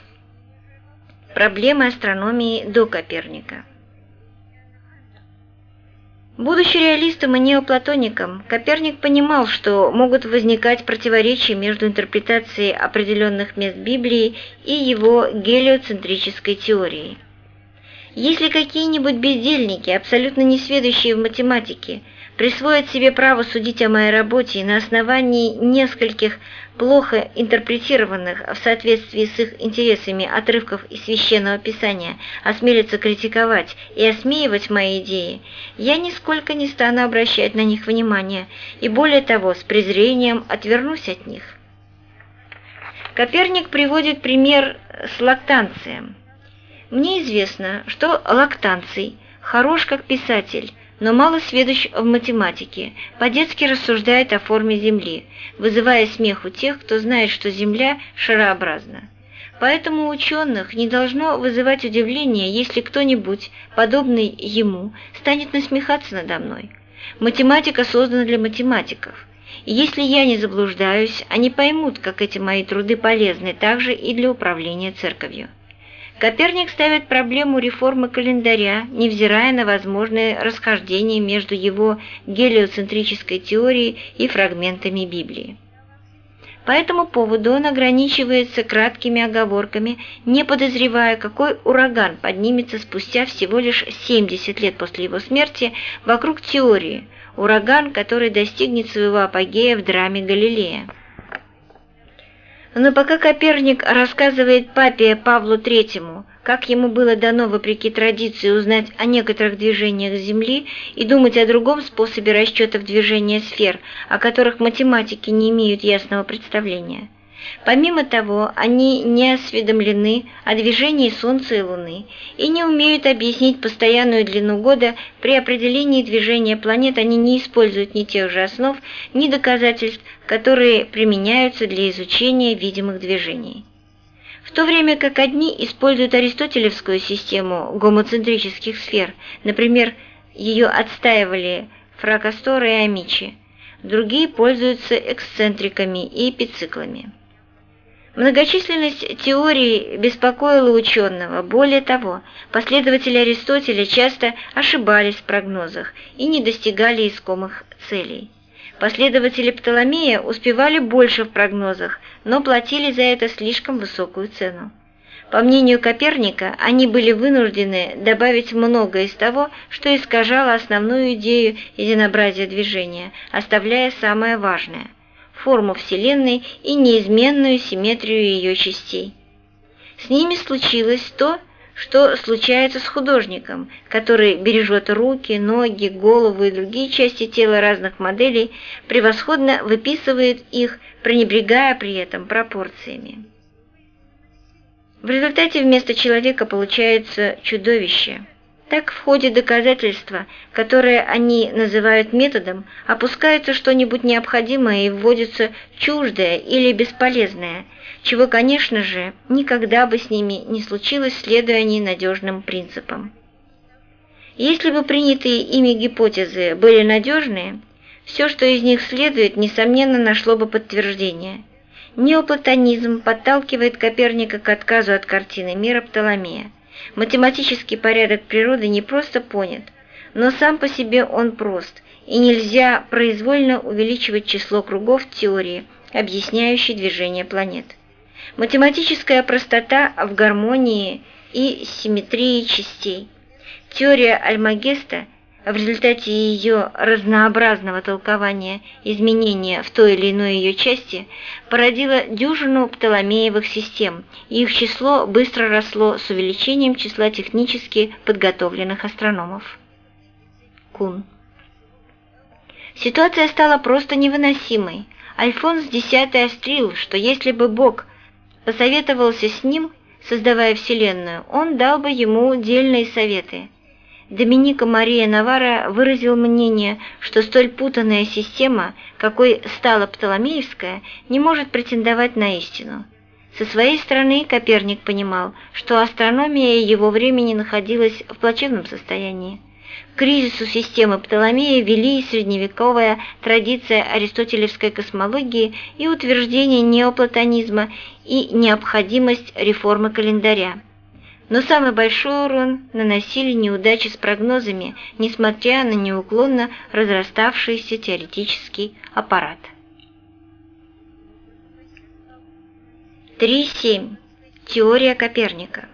Проблемы астрономии до Коперника. Будучи реалистом и неоплатоником, Коперник понимал, что могут возникать противоречия между интерпретацией определенных мест Библии и его гелиоцентрической теорией. Если какие-нибудь бездельники, абсолютно несведущие в математике, присвоит себе право судить о моей работе на основании нескольких плохо интерпретированных в соответствии с их интересами отрывков из Священного Писания осмелится критиковать и осмеивать мои идеи, я нисколько не стану обращать на них внимания и более того, с презрением отвернусь от них. Коперник приводит пример с лактанцием. Мне известно, что лактанций хорош как писатель, но мало сведущ в математике, по-детски рассуждает о форме Земли, вызывая смех у тех, кто знает, что Земля шарообразна. Поэтому ученых не должно вызывать удивление, если кто-нибудь, подобный ему, станет насмехаться надо мной. Математика создана для математиков. И если я не заблуждаюсь, они поймут, как эти мои труды полезны также и для управления церковью. Коперник ставит проблему реформы календаря, невзирая на возможные расхождения между его гелиоцентрической теорией и фрагментами Библии. По этому поводу он ограничивается краткими оговорками, не подозревая, какой ураган поднимется спустя всего лишь 70 лет после его смерти вокруг теории, ураган, который достигнет своего апогея в драме Галилея. Но пока Коперник рассказывает папе Павлу Третьему, как ему было дано, вопреки традиции, узнать о некоторых движениях Земли и думать о другом способе расчетов движения сфер, о которых математики не имеют ясного представления – Помимо того, они не осведомлены о движении Солнца и Луны и не умеют объяснить постоянную длину года, при определении движения планет они не используют ни тех же основ, ни доказательств, которые применяются для изучения видимых движений. В то время как одни используют аристотелевскую систему гомоцентрических сфер, например, ее отстаивали Фракастор и Амичи, другие пользуются эксцентриками и эпициклами. Многочисленность теорий беспокоила ученого. Более того, последователи Аристотеля часто ошибались в прогнозах и не достигали искомых целей. Последователи Птоломея успевали больше в прогнозах, но платили за это слишком высокую цену. По мнению Коперника, они были вынуждены добавить многое из того, что искажало основную идею единообразия движения, оставляя самое важное – форму Вселенной и неизменную симметрию ее частей. С ними случилось то, что случается с художником, который бережет руки, ноги, голову и другие части тела разных моделей, превосходно выписывает их, пренебрегая при этом пропорциями. В результате вместо человека получается чудовище – так в ходе доказательства, которое они называют методом, опускается что-нибудь необходимое и вводится чуждое или бесполезное, чего, конечно же, никогда бы с ними не случилось, следуя они надежным принципам. Если бы принятые ими гипотезы были надежные, все, что из них следует, несомненно, нашло бы подтверждение. Неоплатонизм подталкивает Коперника к отказу от картины мира Птоломея. Математический порядок природы не просто понят, но сам по себе он прост, и нельзя произвольно увеличивать число кругов теории, объясняющей движение планет. Математическая простота в гармонии и симметрии частей. Теория Альмагеста – в результате ее разнообразного толкования изменения в той или иной ее части породила дюжину Птоломеевых систем, и их число быстро росло с увеличением числа технически подготовленных астрономов. Кун. Ситуация стала просто невыносимой. Альфонс X острил, что если бы Бог посоветовался с ним, создавая Вселенную, он дал бы ему дельные советы – Доминика Мария Навара выразил мнение, что столь путанная система, какой стала Птоломеевская, не может претендовать на истину. Со своей стороны Коперник понимал, что астрономия его времени находилась в плачевном состоянии. К кризису системы Птоломея вели средневековая традиция аристотелевской космологии и утверждение неоплатонизма и необходимость реформы календаря. Но самый большой урон наносили неудачи с прогнозами, несмотря на неуклонно разраставшийся теоретический аппарат. 3.7. Теория Коперника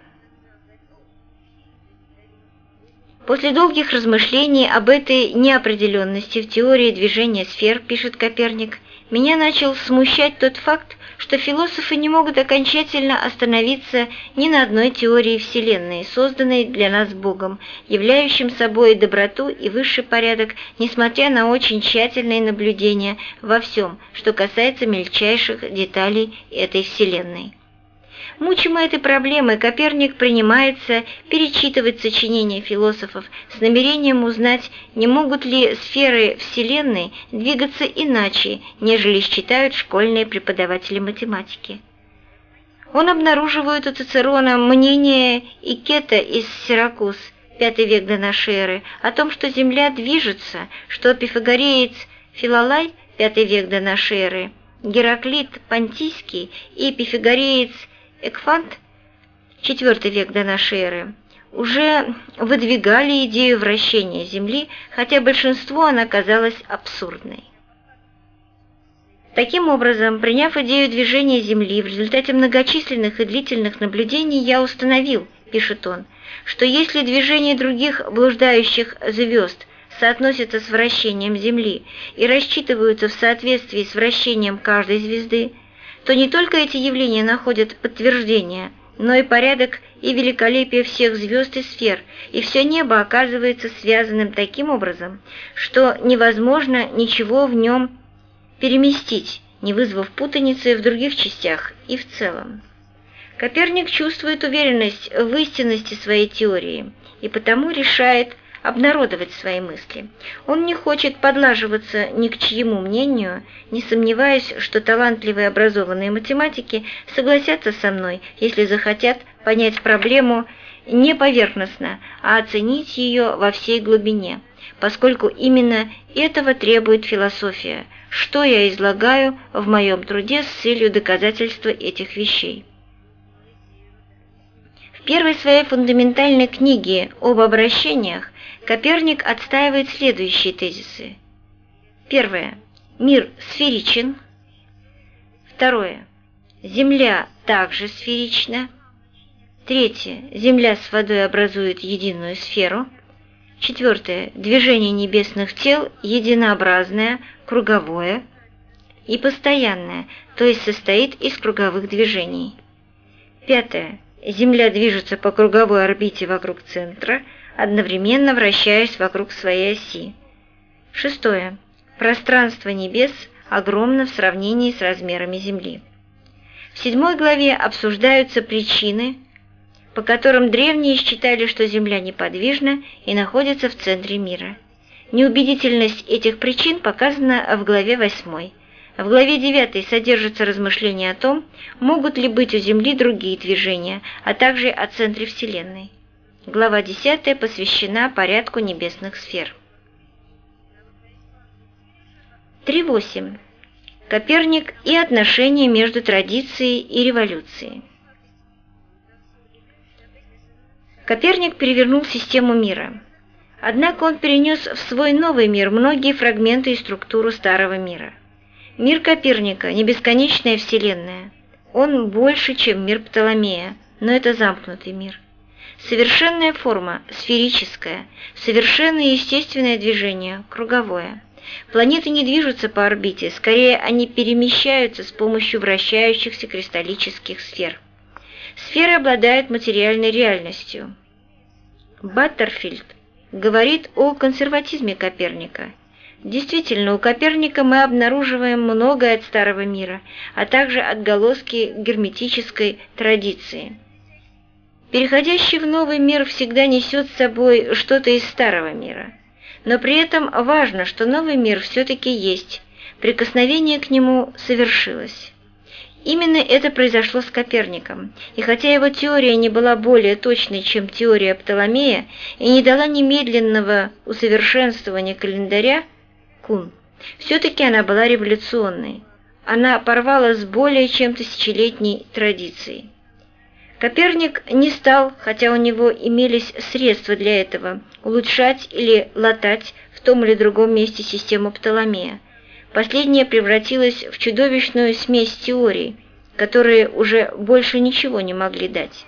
После долгих размышлений об этой неопределенности в теории движения сфер, пишет Коперник, меня начал смущать тот факт, что философы не могут окончательно остановиться ни на одной теории Вселенной, созданной для нас Богом, являющим собой доброту и высший порядок, несмотря на очень тщательные наблюдения во всем, что касается мельчайших деталей этой Вселенной. Мучимый этой проблемой, Коперник принимается перечитывать сочинения философов с намерением узнать, не могут ли сферы Вселенной двигаться иначе, нежели считают школьные преподаватели математики. Он обнаруживает у Цицерона мнение Икета из Сиракуз, V век до нашей эры, о том, что Земля движется, что пифагореец Филолай, V век до нашей эры, Гераклит Понтийский и пифагореец Экфант, IV век до нашей эры, уже выдвигали идею вращения Земли, хотя большинству она казалась абсурдной. Таким образом, приняв идею движения Земли, в результате многочисленных и длительных наблюдений я установил, пишет он, что если движение других блуждающих звезд соотносится с вращением Земли и рассчитываются в соответствии с вращением каждой звезды, то не только эти явления находят подтверждение, но и порядок и великолепие всех звезд и сфер, и все небо оказывается связанным таким образом, что невозможно ничего в нем переместить, не вызвав путаницы в других частях и в целом. Коперник чувствует уверенность в истинности своей теории и потому решает обнародовать свои мысли. Он не хочет подлаживаться ни к чьему мнению, не сомневаясь, что талантливые образованные математики согласятся со мной, если захотят понять проблему не поверхностно, а оценить ее во всей глубине, поскольку именно этого требует философия, что я излагаю в моем труде с целью доказательства этих вещей. В первой своей фундаментальной книге об обращениях Коперник отстаивает следующие тезисы. Первое. Мир сферичен. Второе. Земля также сферична. Третье. Земля с водой образует единую сферу. Четвертое. Движение небесных тел единообразное, круговое и постоянное, то есть состоит из круговых движений. Пятое. Земля движется по круговой орбите вокруг центра – одновременно вращаясь вокруг своей оси. Шестое. Пространство небес огромно в сравнении с размерами Земли. В седьмой главе обсуждаются причины, по которым древние считали, что Земля неподвижна и находится в центре мира. Неубедительность этих причин показана в главе 8. В главе 9 содержатся размышления о том, могут ли быть у Земли другие движения, а также о центре Вселенной. Глава 10 посвящена порядку небесных сфер. 3.8. Коперник и отношения между традицией и революцией. Коперник перевернул систему мира. Однако он перенес в свой новый мир многие фрагменты и структуру старого мира. Мир Коперника – не бесконечная вселенная. Он больше, чем мир Птоломея, но это замкнутый мир. Совершенная форма – сферическая, совершенное естественное движение – круговое. Планеты не движутся по орбите, скорее они перемещаются с помощью вращающихся кристаллических сфер. Сферы обладают материальной реальностью. Баттерфильд говорит о консерватизме Коперника. Действительно, у Коперника мы обнаруживаем многое от старого мира, а также отголоски герметической традиции. Переходящий в новый мир всегда несет с собой что-то из старого мира. Но при этом важно, что новый мир все-таки есть, прикосновение к нему совершилось. Именно это произошло с Коперником, и хотя его теория не была более точной, чем теория Птоломея, и не дала немедленного усовершенствования календаря, Кун, все-таки она была революционной. Она порвала с более чем тысячелетней традицией. Коперник не стал, хотя у него имелись средства для этого, улучшать или латать в том или другом месте систему Птоломея. Последняя превратилась в чудовищную смесь теорий, которые уже больше ничего не могли дать.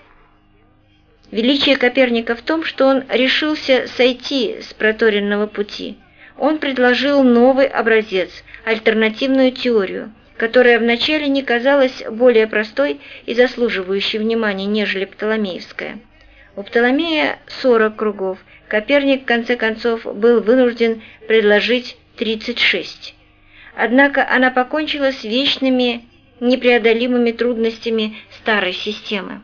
Величие Коперника в том, что он решился сойти с проторенного пути. Он предложил новый образец, альтернативную теорию, которая вначале не казалась более простой и заслуживающей внимания, нежели Птоломеевская. У Птоломея 40 кругов, Коперник в конце концов был вынужден предложить 36. Однако она покончила с вечными непреодолимыми трудностями старой системы.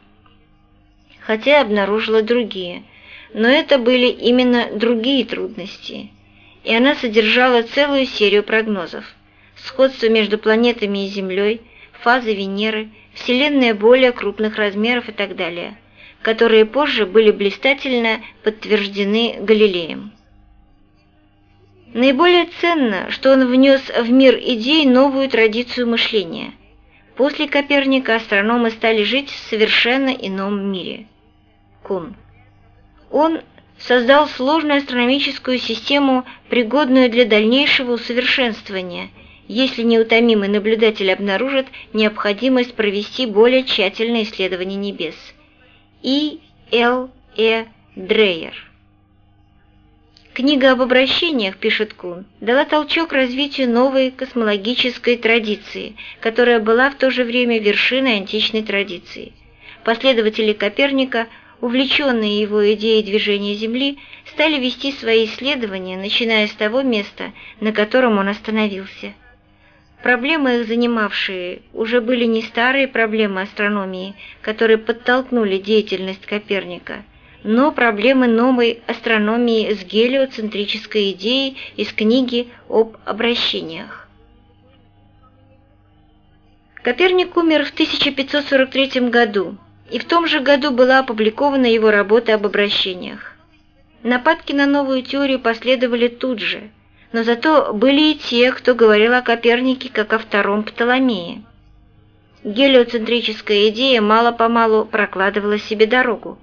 Хотя обнаружила другие, но это были именно другие трудности, и она содержала целую серию прогнозов. Сходство между планетами и Землей, фазы Венеры, Вселенная более крупных размеров и так далее – которые позже были блистательно подтверждены Галилеем. Наиболее ценно, что он внес в мир идей новую традицию мышления. После Коперника астрономы стали жить в совершенно ином мире. Кун. Он создал сложную астрономическую систему, пригодную для дальнейшего усовершенствования, если неутомимый наблюдатель обнаружит необходимость провести более тщательное исследование небес – и. Л. Э. Дрейер. Книга об обращениях, пишет Кун, дала толчок развитию новой космологической традиции, которая была в то же время вершиной античной традиции. Последователи Коперника, увлеченные его идеей движения Земли, стали вести свои исследования, начиная с того места, на котором он остановился – Проблемы их занимавшие уже были не старые проблемы астрономии, которые подтолкнули деятельность Коперника, но проблемы новой астрономии с гелиоцентрической идеей из книги об обращениях. Коперник умер в 1543 году, и в том же году была опубликована его работа об обращениях. Нападки на новую теорию последовали тут же – но зато были и те, кто говорил о Копернике как о втором Птоломее. Гелиоцентрическая идея мало-помалу прокладывала себе дорогу.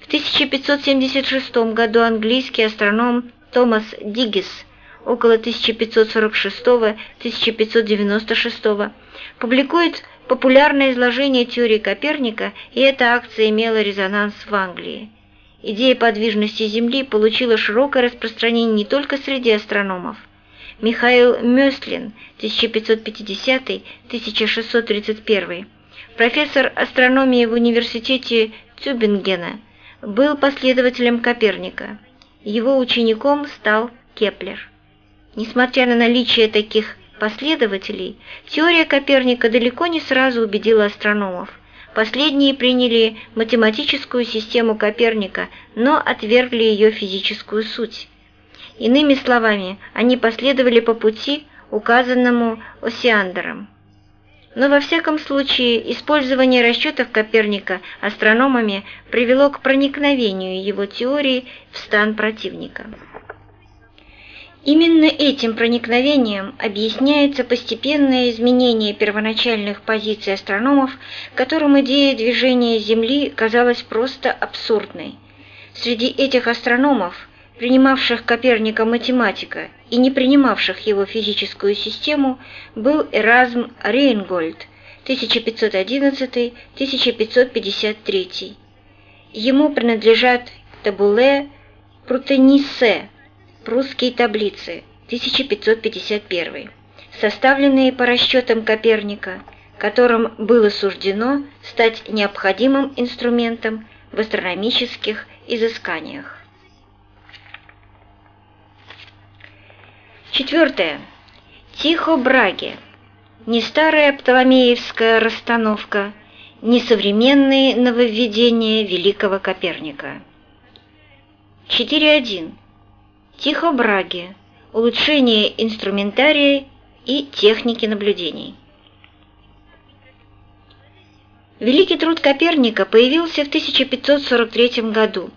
В 1576 году английский астроном Томас Диггис около 1546-1596 публикует популярное изложение теории Коперника, и эта акция имела резонанс в Англии. Идея подвижности Земли получила широкое распространение не только среди астрономов. Михаил Мёслин, 1550-1631, профессор астрономии в университете Тюбингена, был последователем Коперника. Его учеником стал Кеплер. Несмотря на наличие таких последователей, теория Коперника далеко не сразу убедила астрономов. Последние приняли математическую систему Коперника, но отвергли ее физическую суть. Иными словами, они последовали по пути, указанному Осиандером. Но во всяком случае, использование расчетов Коперника астрономами привело к проникновению его теории в стан противника. Именно этим проникновением объясняется постепенное изменение первоначальных позиций астрономов, которым идея движения Земли казалась просто абсурдной. Среди этих астрономов, принимавших Коперника математика и не принимавших его физическую систему, был Эразм Рейнгольд 1511-1553. Ему принадлежат Табуле Прутенисе Прусские таблицы, 1551, составленные по расчетам Коперника, которым было суждено стать необходимым инструментом в астрономических изысканиях. Четвертое. Тихо Браге. Не старая птоломеевская расстановка, не современные нововведения великого Коперника. 4.1. Тихобраги, улучшение инструментария и техники наблюдений. Великий труд Коперника появился в 1543 году.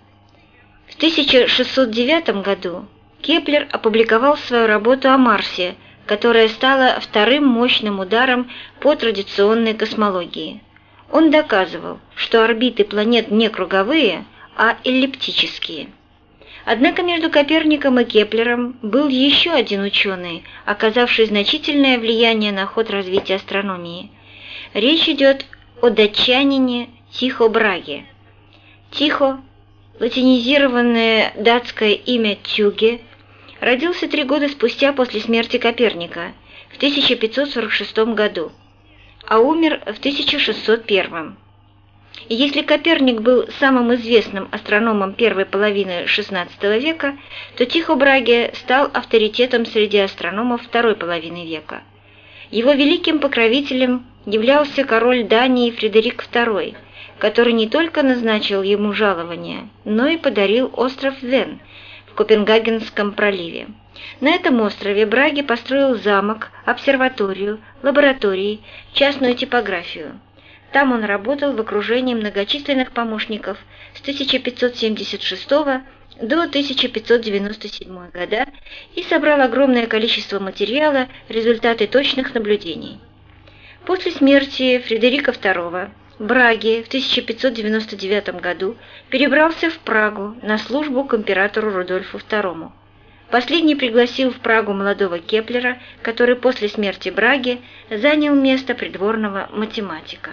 В 1609 году Кеплер опубликовал свою работу о Марсе, которая стала вторым мощным ударом по традиционной космологии. Он доказывал, что орбиты планет не круговые, а эллиптические – Однако между Коперником и Кеплером был еще один ученый, оказавший значительное влияние на ход развития астрономии. Речь идет о датчанине Тихо Браге. Тихо, латинизированное датское имя Тюге, родился три года спустя после смерти Коперника в 1546 году, а умер в 1601. Если Коперник был самым известным астрономом первой половины XVI века, то Тихо Браге стал авторитетом среди астрономов второй половины века. Его великим покровителем являлся король Дании Фредерик II, который не только назначил ему жалование, но и подарил остров Вен в Копенгагенском проливе. На этом острове Браги построил замок, обсерваторию, лаборатории, частную типографию. Там он работал в окружении многочисленных помощников с 1576 до 1597 года и собрал огромное количество материала, результаты точных наблюдений. После смерти Фредерика II Браги в 1599 году перебрался в Прагу на службу к императору Рудольфу II. Последний пригласил в Прагу молодого Кеплера, который после смерти Браги занял место придворного математика.